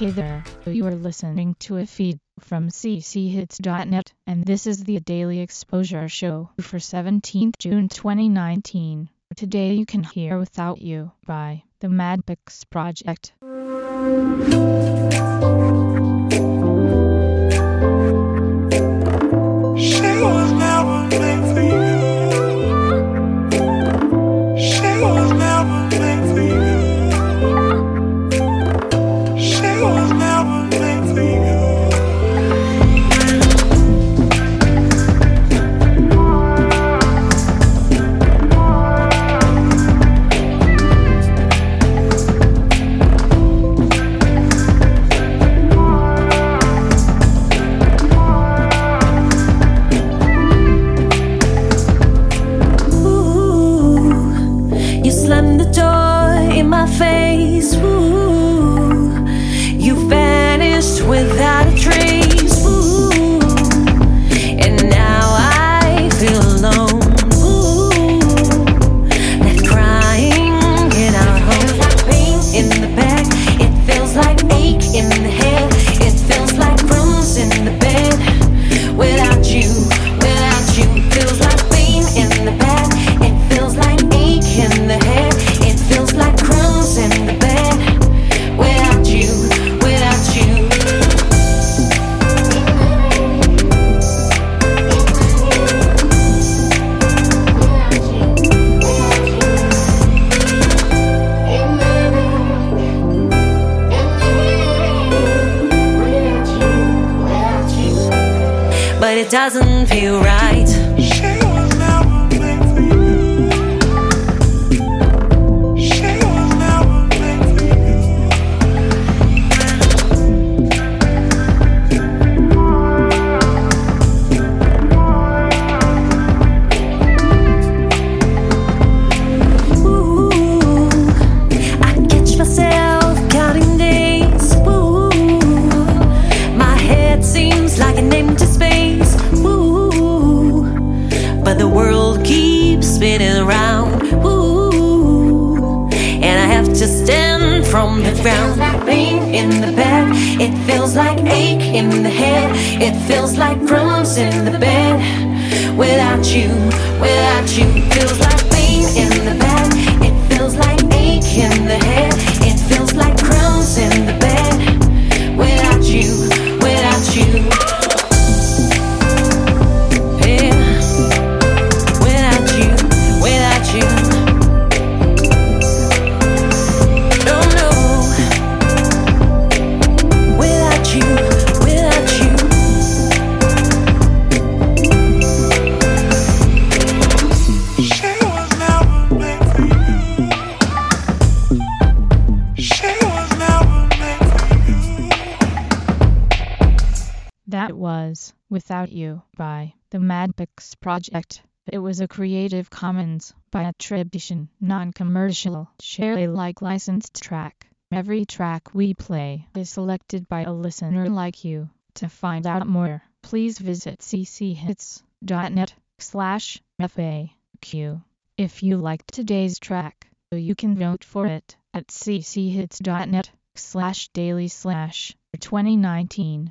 Hey there, you are listening to a feed from cchits.net, and this is the Daily Exposure Show for 17th June 2019. Today you can hear Without You by the Mad Madpix Project. It doesn't feel right. Spinning around. And I have to stand from the ground. Pain in the back, it feels like ache in the head. It feels like crumbs in the bed. Without you, That was Without You by the Madpix Project. It was a Creative Commons by attribution, non-commercial, share Alike licensed track. Every track we play is selected by a listener like you. To find out more, please visit cchits.net slash FAQ. If you liked today's track, you can vote for it at cchits.net slash daily slash 2019